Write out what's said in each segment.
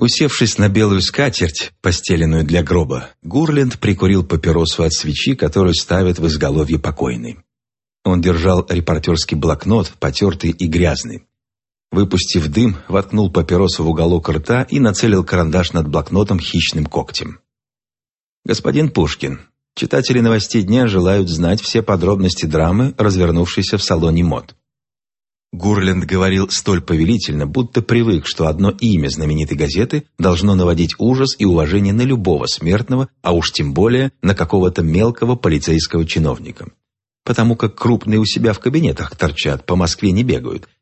Усевшись на белую скатерть, постеленную для гроба, Гурленд прикурил папиросу от свечи, которую ставят в изголовье покойной. Он держал репортерский блокнот, потертый и грязный. Выпустив дым, воткнул папиросу в уголок рта и нацелил карандаш над блокнотом хищным когтем. «Господин Пушкин, читатели новостей дня желают знать все подробности драмы, развернувшейся в салоне мод». Гурленд говорил столь повелительно, будто привык, что одно имя знаменитой газеты должно наводить ужас и уважение на любого смертного, а уж тем более на какого-то мелкого полицейского чиновника. Потому как крупные у себя в кабинетах торчат, по Москве не бегают –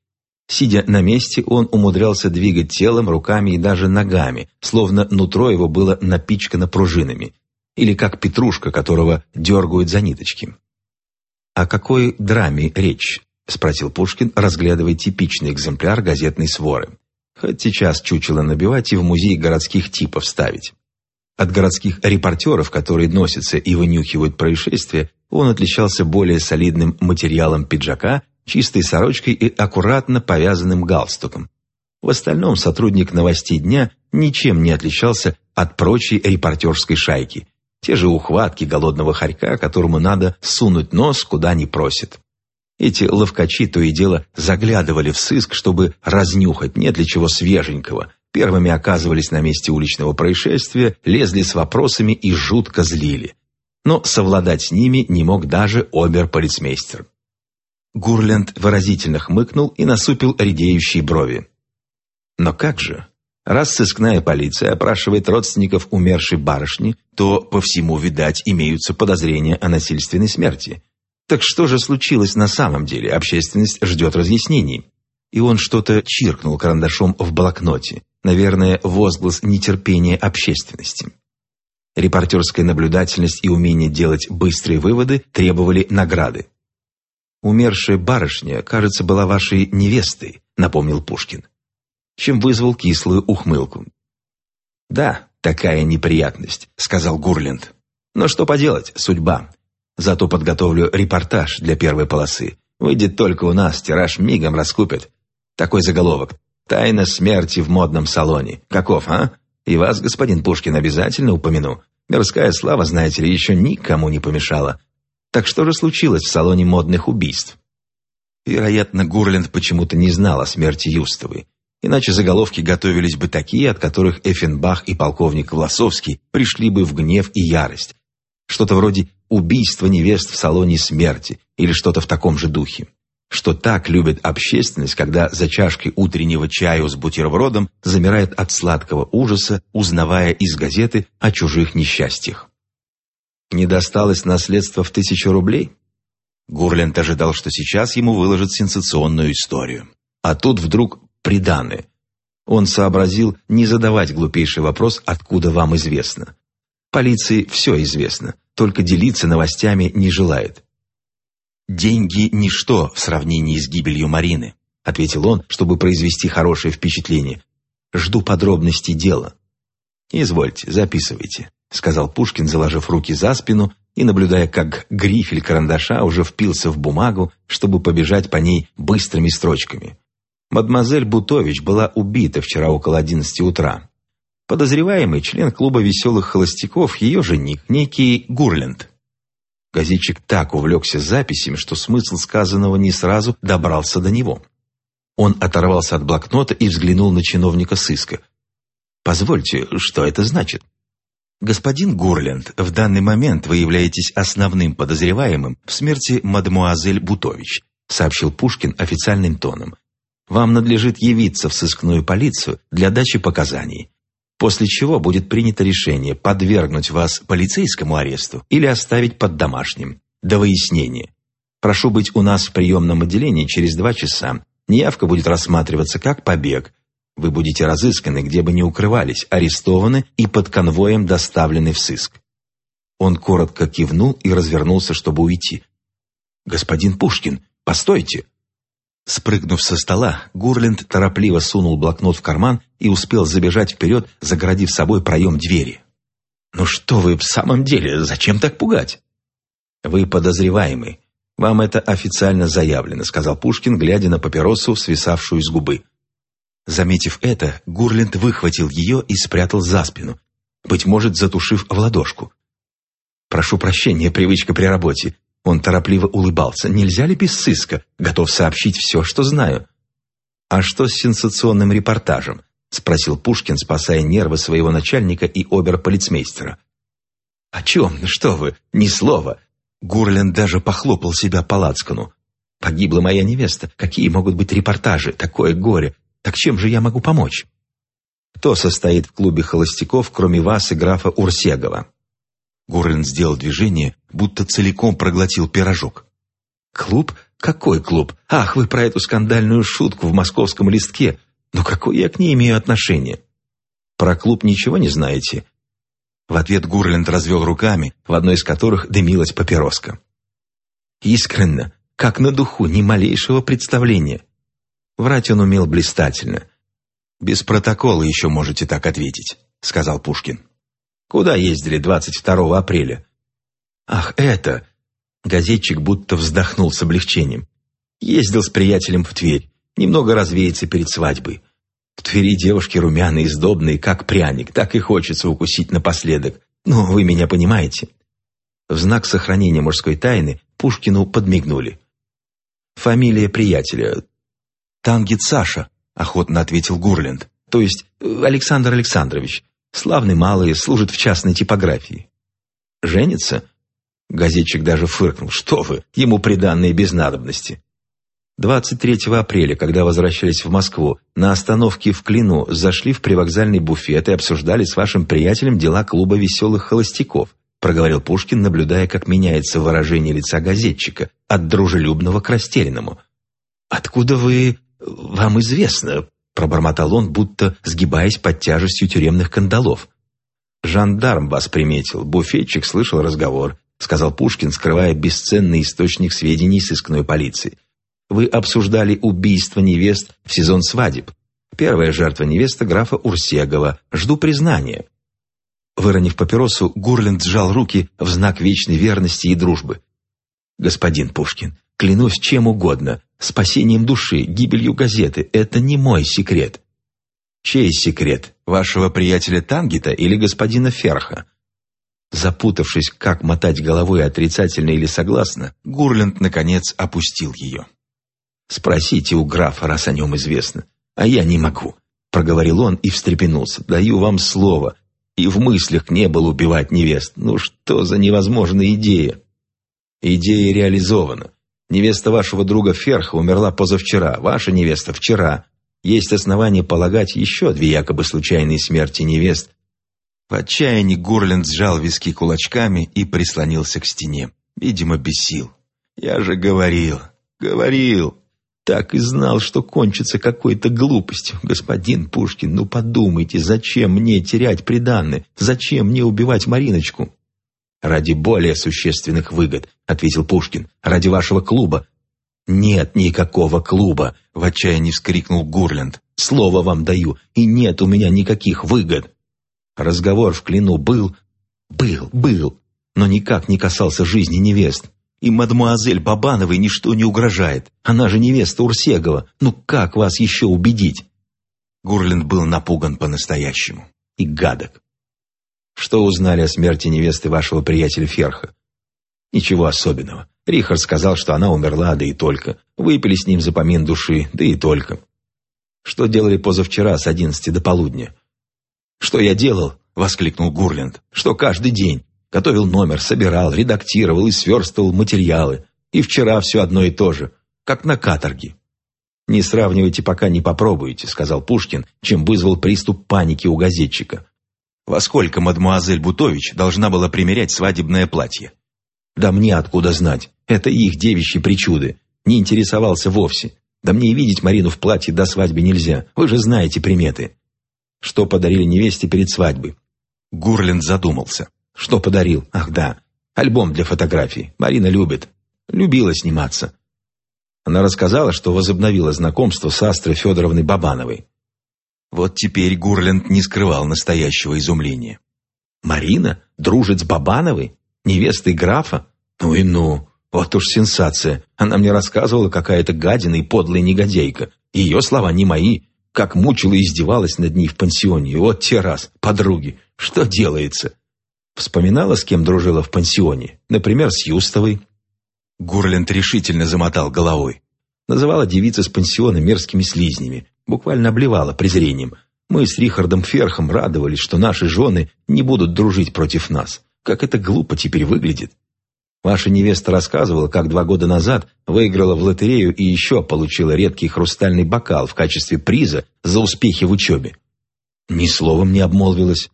Сидя на месте, он умудрялся двигать телом, руками и даже ногами, словно нутро его было напичкано пружинами, или как петрушка, которого дергают за ниточки. «О какой драме речь?» – спросил Пушкин, разглядывая типичный экземпляр газетной своры. «Хоть сейчас чучело набивать и в музей городских типов ставить». От городских репортеров, которые носятся и вынюхивают происшествия, он отличался более солидным материалом пиджака чистой сорочкой и аккуратно повязанным галстуком. В остальном сотрудник новостей дня ничем не отличался от прочей репортерской шайки. Те же ухватки голодного хорька, которому надо сунуть нос, куда не просит. Эти ловкачи то и дело заглядывали в сыск, чтобы разнюхать, нет ли чего свеженького. Первыми оказывались на месте уличного происшествия, лезли с вопросами и жутко злили. Но совладать с ними не мог даже обер-полицмейстер. Гурленд выразительно хмыкнул и насупил редеющие брови. Но как же? Раз сыскная полиция опрашивает родственников умершей барышни, то по всему, видать, имеются подозрения о насильственной смерти. Так что же случилось на самом деле? Общественность ждет разъяснений. И он что-то чиркнул карандашом в блокноте. Наверное, возглас нетерпения общественности. Репортерская наблюдательность и умение делать быстрые выводы требовали награды. «Умершая барышня, кажется, была вашей невестой», — напомнил Пушкин, чем вызвал кислую ухмылку. «Да, такая неприятность», — сказал Гурленд. «Но что поделать, судьба. Зато подготовлю репортаж для первой полосы. Выйдет только у нас, тираж мигом раскупят. Такой заголовок. «Тайна смерти в модном салоне». Каков, а? И вас, господин Пушкин, обязательно упомяну. Мирская слава, знаете ли, еще никому не помешала. Так что же случилось в салоне модных убийств? Вероятно, Гурленд почему-то не знал о смерти Юстовой. Иначе заголовки готовились бы такие, от которых Эффенбах и полковник Власовский пришли бы в гнев и ярость. Что-то вроде «убийство невест в салоне смерти» или что-то в таком же духе. Что так любит общественность, когда за чашкой утреннего чаю с бутербродом замирает от сладкого ужаса, узнавая из газеты о чужих несчастьях. Не досталось наследство в тысячу рублей? Гурленд ожидал, что сейчас ему выложат сенсационную историю. А тут вдруг приданное. Он сообразил не задавать глупейший вопрос «Откуда вам известно?». Полиции все известно, только делиться новостями не желает. «Деньги – ничто в сравнении с гибелью Марины», – ответил он, чтобы произвести хорошее впечатление. «Жду подробностей дела». «Извольте, записывайте», — сказал Пушкин, заложив руки за спину и наблюдая, как грифель карандаша уже впился в бумагу, чтобы побежать по ней быстрыми строчками. Мадемуазель Бутович была убита вчера около одиннадцати утра. Подозреваемый член клуба веселых холостяков, ее жених, некий Гурленд. Газетчик так увлекся записями, что смысл сказанного не сразу добрался до него. Он оторвался от блокнота и взглянул на чиновника сыска. «Позвольте, что это значит?» «Господин Гурленд, в данный момент вы являетесь основным подозреваемым в смерти мадемуазель Бутович», сообщил Пушкин официальным тоном. «Вам надлежит явиться в сыскную полицию для дачи показаний, после чего будет принято решение подвергнуть вас полицейскому аресту или оставить под домашним, до выяснения. Прошу быть у нас в приемном отделении через два часа. Неявка будет рассматриваться как побег, вы будете разысканы, где бы ни укрывались, арестованы и под конвоем доставлены в сыск». Он коротко кивнул и развернулся, чтобы уйти. «Господин Пушкин, постойте!» Спрыгнув со стола, Гурленд торопливо сунул блокнот в карман и успел забежать вперед, загородив собой проем двери. «Ну что вы в самом деле, зачем так пугать?» «Вы подозреваемый. Вам это официально заявлено», — сказал Пушкин, глядя на папиросу, свисавшую с губы. Заметив это, Гурленд выхватил ее и спрятал за спину, быть может, затушив в ладошку. «Прошу прощения, привычка при работе». Он торопливо улыбался. «Нельзя ли без сыска? Готов сообщить все, что знаю». «А что с сенсационным репортажем?» — спросил Пушкин, спасая нервы своего начальника и оберполицмейстера. «О чем? Что вы? Ни слова!» Гурлен даже похлопал себя по лацкану. «Погибла моя невеста. Какие могут быть репортажи? Такое горе. Так чем же я могу помочь?» «Кто состоит в клубе холостяков, кроме вас и графа Урсегова?» Гурлен сделал движение, будто целиком проглотил пирожок. «Клуб? Какой клуб? Ах, вы про эту скандальную шутку в московском листке. Но какое я к ней имею отношение?» «Про клуб ничего не знаете?» В ответ Гурленд развел руками, в одной из которых дымилась папироска. Искренно, как на духу, ни малейшего представления. Врать он умел блистательно. «Без протокола еще можете так ответить», — сказал Пушкин. «Куда ездили 22 апреля?» «Ах, это...» Газетчик будто вздохнул с облегчением. «Ездил с приятелем в Тверь, немного развеяться перед свадьбой. В Твери девушки румяные сдобные, как пряник, так и хочется укусить напоследок. Ну, вы меня понимаете. В знак сохранения мужской тайны Пушкину подмигнули. Фамилия приятеля. Тангит Саша, охотно ответил Гурленд. То есть Александр Александрович. Славный малый, служит в частной типографии. Женится? Газетчик даже фыркнул. Что вы, ему приданные без надобности. 23 апреля, когда возвращались в Москву, на остановке в Клину зашли в привокзальный буфет и обсуждали с вашим приятелем дела клуба веселых холостяков, проговорил Пушкин, наблюдая, как меняется выражение лица газетчика от дружелюбного к растерянному. «Откуда вы... вам известно?» – пробормотал он, будто сгибаясь под тяжестью тюремных кандалов. «Жандарм вас приметил, буфетчик слышал разговор», – сказал Пушкин, скрывая бесценный источник сведений сыскной полиции. Вы обсуждали убийство невест в сезон свадеб. Первая жертва невеста графа Урсегова. Жду признания». Выронив папиросу, Гурленд сжал руки в знак вечной верности и дружбы. «Господин Пушкин, клянусь чем угодно, спасением души, гибелью газеты, это не мой секрет». «Чей секрет? Вашего приятеля Тангита или господина Ферха?» Запутавшись, как мотать головой отрицательно или согласно, Гурленд, наконец, опустил ее. Спросите у графа, раз о нем известно. А я не могу», — проговорил он и встрепенулся. «Даю вам слово. И в мыслях не было убивать невест. Ну что за невозможная идея?» «Идея реализована. Невеста вашего друга Ферха умерла позавчера, ваша невеста вчера. Есть основания полагать еще две якобы случайные смерти невест». В отчаянии Гурленд сжал виски кулачками и прислонился к стене. Видимо, без сил. «Я же говорил, говорил». Так и знал, что кончится какой-то глупостью. Господин Пушкин, ну подумайте, зачем мне терять приданное? Зачем мне убивать Мариночку? Ради более существенных выгод, ответил Пушкин. Ради вашего клуба. Нет никакого клуба, в отчаянии вскрикнул Гурленд. Слово вам даю, и нет у меня никаких выгод. Разговор в клину был, был, был, но никак не касался жизни невест. И мадмуазель Бабановой ничто не угрожает. Она же невеста Урсегова. Ну как вас еще убедить?» Гурленд был напуган по-настоящему. И гадок. «Что узнали о смерти невесты вашего приятеля Ферха?» «Ничего особенного. Рихард сказал, что она умерла, да и только. Выпили с ним за помин души, да и только. Что делали позавчера с одиннадцати до полудня?» «Что я делал?» — воскликнул Гурленд. «Что каждый день. Готовил номер, собирал, редактировал и сверстывал материалы. И вчера все одно и то же, как на каторге. «Не сравнивайте, пока не попробуете», — сказал Пушкин, чем вызвал приступ паники у газетчика. «Во сколько мадмуазель Бутович должна была примерять свадебное платье?» «Да мне откуда знать? Это их девичьи причуды. Не интересовался вовсе. Да мне и видеть Марину в платье до свадьбы нельзя. Вы же знаете приметы». «Что подарили невесте перед свадьбой?» Гурленд задумался. Что подарил? Ах, да. Альбом для фотографий. Марина любит. Любила сниматься. Она рассказала, что возобновила знакомство с Астрой Федоровной Бабановой. Вот теперь Гурленд не скрывал настоящего изумления. «Марина? Дружит с Бабановой? Невестой графа? Ну и ну! Вот уж сенсация! Она мне рассказывала, какая-то гадина и подлая негодяйка. Ее слова не мои. Как мучила и издевалась над ней в пансионе. И вот те раз, подруги, что делается? Вспоминала, с кем дружила в пансионе? Например, с Юстовой. Гурленд решительно замотал головой. Называла девица с пансиона мерзкими слизнями, буквально обливала презрением. Мы с Рихардом Ферхом радовались, что наши жены не будут дружить против нас. Как это глупо теперь выглядит. Ваша невеста рассказывала, как два года назад выиграла в лотерею и еще получила редкий хрустальный бокал в качестве приза за успехи в учебе. Ни словом не обмолвилась.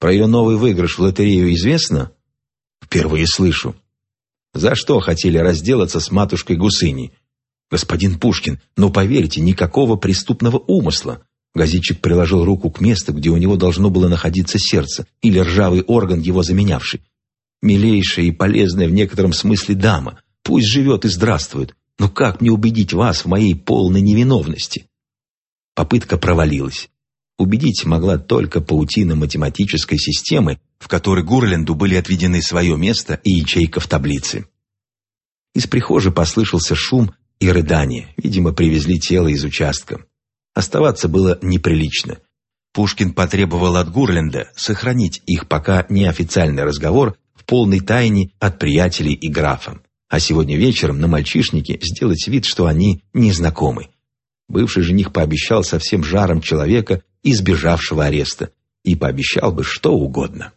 Про ее новый выигрыш в лотерею известно? Впервые слышу. За что хотели разделаться с матушкой Гусыней? Господин Пушкин, но поверьте, никакого преступного умысла. Газетчик приложил руку к месту, где у него должно было находиться сердце, или ржавый орган, его заменявший. Милейшая и полезная в некотором смысле дама. Пусть живет и здравствует. Но как мне убедить вас в моей полной невиновности? Попытка провалилась. Убедить могла только паутина математической системы, в которой Гурленду были отведены свое место и ячейка в таблице. Из прихожей послышался шум и рыдание. Видимо, привезли тело из участка. Оставаться было неприлично. Пушкин потребовал от Гурленда сохранить их пока неофициальный разговор в полной тайне от приятелей и графа. А сегодня вечером на мальчишнике сделать вид, что они не знакомы. Бывший жених пообещал со всем жаром человека, избежавшего ареста, и пообещал бы что угодно.